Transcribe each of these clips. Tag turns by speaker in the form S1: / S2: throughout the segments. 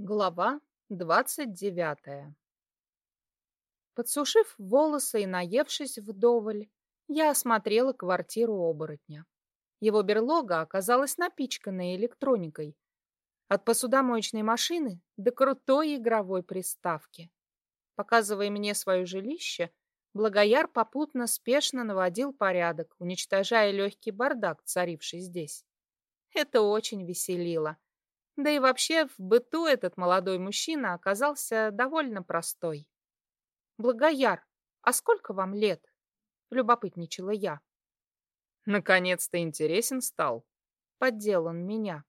S1: Глава двадцать девятая Подсушив волосы и наевшись вдоволь, я осмотрела квартиру оборотня. Его берлога оказалась напичканной электроникой. От посудомоечной машины до крутой игровой приставки. Показывая мне свое жилище, Благояр попутно спешно наводил порядок, уничтожая легкий бардак, царивший здесь. Это очень веселило. Да и вообще в быту этот молодой мужчина оказался довольно простой. «Благояр, а сколько вам лет?» — любопытничала я.
S2: «Наконец-то интересен стал», —
S1: поддел он меня.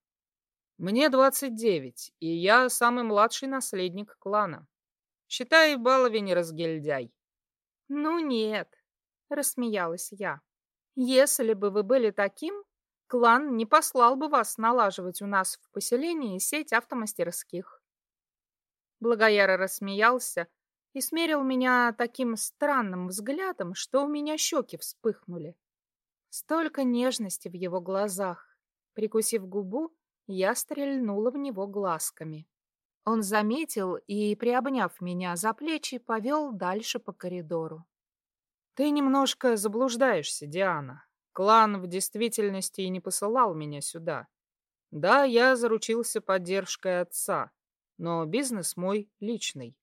S2: «Мне двадцать девять, и я самый младший наследник клана. Считай, баловень разгильдяй».
S1: «Ну нет», — рассмеялась я. «Если бы вы были таким, Клан не послал бы вас налаживать у нас в поселении сеть автомастерских. Благояра рассмеялся и смерил меня таким странным взглядом, что у меня щеки вспыхнули. Столько нежности в его глазах. Прикусив губу, я стрельнула в него глазками. Он заметил и, приобняв меня за плечи, повел дальше по коридору.
S2: «Ты немножко заблуждаешься, Диана», Клан в действительности и не посылал меня сюда. Да, я заручился поддержкой отца, но бизнес мой личный.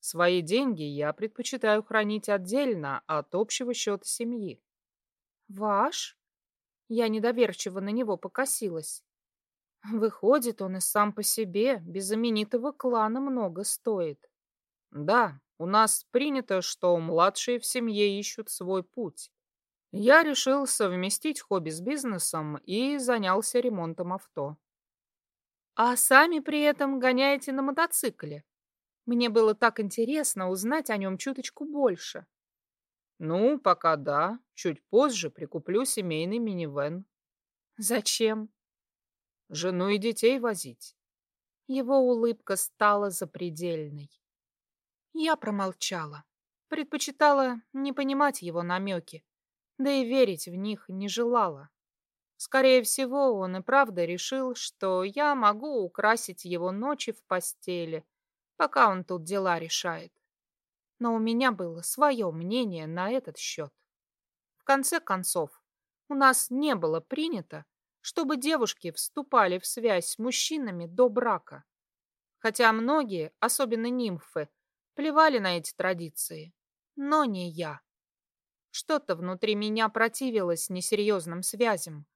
S2: Свои деньги я предпочитаю хранить отдельно от общего счета семьи.
S1: Ваш? Я недоверчиво на него покосилась. Выходит, он и сам по себе, без знаменитого клана, много стоит.
S2: Да, у нас принято, что младшие в семье ищут свой путь. Я решил совместить хобби с бизнесом и занялся ремонтом авто.
S1: А сами при этом гоняете на мотоцикле? Мне было так интересно узнать о нем чуточку больше.
S2: Ну, пока да. Чуть позже прикуплю семейный минивэн.
S1: Зачем?
S2: Жену и детей возить.
S1: Его улыбка стала запредельной. Я промолчала. Предпочитала не понимать его намеки да и верить в них не желала. Скорее всего, он и правда решил, что я могу украсить его ночи в постели, пока он тут дела решает. Но у меня было свое мнение на этот счет. В конце концов, у нас не было принято, чтобы девушки вступали в связь с мужчинами до брака. Хотя многие, особенно нимфы, плевали на эти традиции. Но не я. Что-то внутри меня противилось несерьезным связям.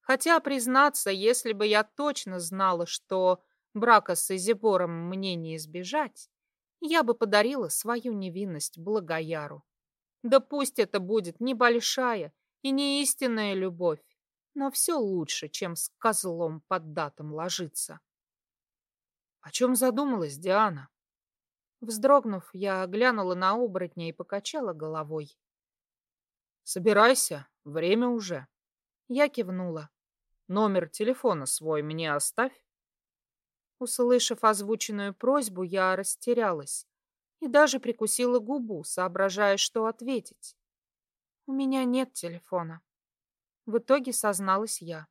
S1: Хотя, признаться, если бы я точно знала, что брака с Изибором мне не избежать, я бы подарила свою невинность Благояру. Да пусть это будет небольшая и не истинная любовь, но все лучше, чем с козлом под датом ложиться.
S2: О чем задумалась Диана?
S1: Вздрогнув, я глянула на оборотня и покачала головой.
S2: Собирайся, время уже.
S1: Я кивнула.
S2: Номер телефона свой мне оставь.
S1: Услышав озвученную просьбу, я растерялась и даже прикусила губу, соображая, что ответить. У меня нет телефона. В итоге созналась я.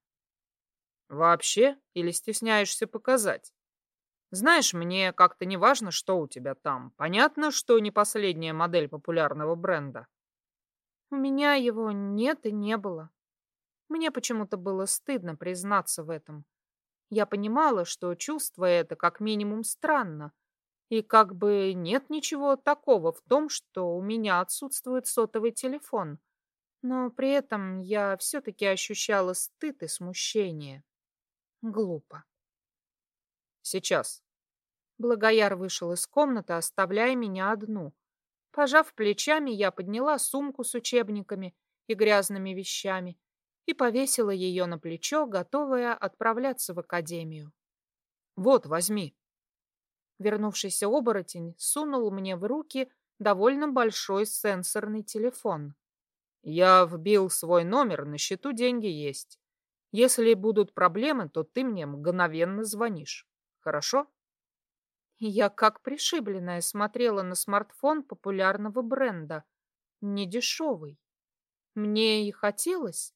S2: Вообще? Или стесняешься показать? Знаешь, мне как-то не важно, что у тебя там. Понятно, что не последняя модель популярного бренда.
S1: У меня его нет и не было. Мне почему-то было стыдно признаться в этом. Я понимала, что чувство это как минимум странно, и как бы нет ничего такого в том, что у меня отсутствует сотовый телефон. Но при этом я все-таки ощущала стыд и смущение. Глупо.
S2: Сейчас.
S1: Благояр вышел из комнаты, оставляя меня одну. Пожав плечами, я подняла сумку с учебниками и грязными вещами и повесила ее на плечо, готовая отправляться в академию.
S2: «Вот, возьми».
S1: Вернувшийся оборотень сунул мне в руки довольно большой сенсорный телефон.
S2: «Я вбил свой номер, на счету деньги есть. Если будут проблемы, то ты мне мгновенно звонишь. Хорошо?»
S1: Я как пришибленная смотрела на смартфон популярного бренда. Недешевый. Мне и хотелось,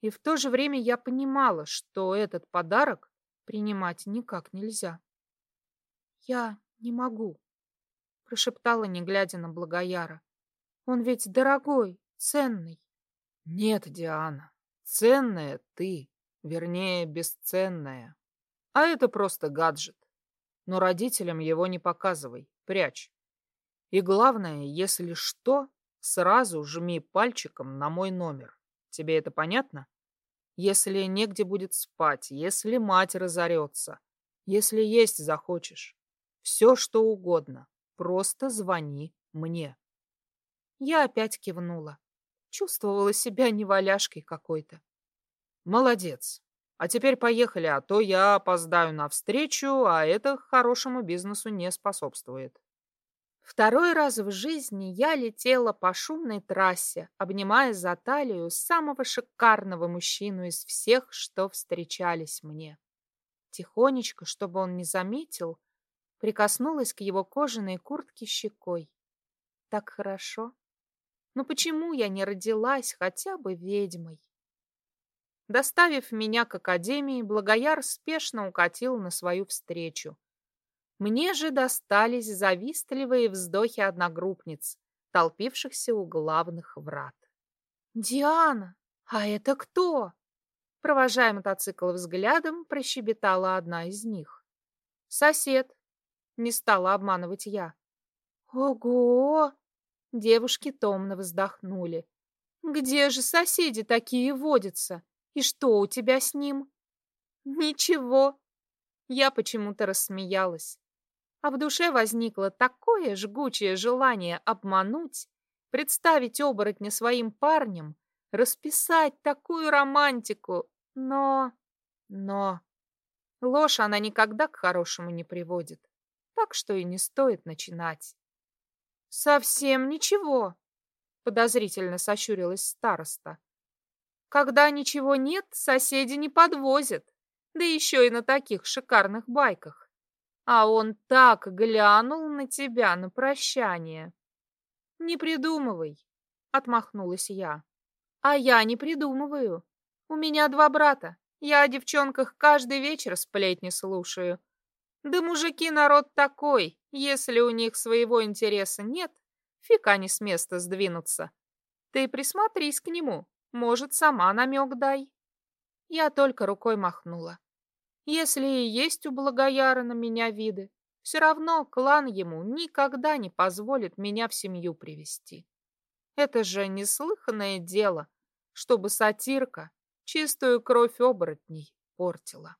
S1: и в то же время я понимала, что этот подарок принимать никак нельзя. Я не могу, прошептала, не глядя на Благояра. Он ведь дорогой, ценный.
S2: Нет, Диана, ценная ты, вернее, бесценная. А это просто гаджет. Но родителям его не показывай, прячь. И главное, если что, сразу жми пальчиком на мой номер. Тебе это понятно? Если негде будет спать, если мать разорется, если есть захочешь. Все, что угодно. Просто звони мне.
S1: Я опять кивнула. Чувствовала себя неваляшкой какой-то.
S2: Молодец. А теперь поехали, а то я опоздаю на встречу, а это хорошему бизнесу не способствует.
S1: Второй раз в жизни я летела по шумной трассе, обнимая за талию самого шикарного мужчину из всех, что встречались мне. Тихонечко, чтобы он не заметил, прикоснулась к его кожаной куртке щекой. Так хорошо. Но почему я не родилась хотя бы ведьмой? Доставив меня к академии, Благояр спешно укатил на свою встречу. Мне же достались завистливые вздохи одногруппниц, толпившихся у главных врат. «Диана, а это кто?» Провожая мотоцикл взглядом, прощебетала одна из них. «Сосед», — не стала обманывать я. «Ого!» — девушки томно вздохнули. «Где же соседи такие водятся? И что у тебя с ним?» «Ничего». Я почему-то рассмеялась. А в душе возникло такое жгучее желание обмануть, представить оборотня своим парнем, расписать такую романтику, но... но... Ложь она никогда к хорошему не приводит, так что и не стоит начинать. «Совсем ничего», — подозрительно сощурилась староста. «Когда ничего нет, соседи не подвозят, да еще и на таких шикарных байках. А он так глянул на тебя на прощание». «Не придумывай», — отмахнулась я. А я не придумываю. У меня два брата. Я о девчонках каждый вечер сплетни слушаю. Да мужики народ такой. Если у них своего интереса нет, фиг они с места сдвинутся. Ты присмотрись к нему. Может, сама намек дай. Я только рукой махнула. Если и есть у Благояра на меня виды, все равно клан ему никогда не позволит меня в семью привести. Это же неслыханное дело, чтобы сатирка чистую кровь оборотней портила.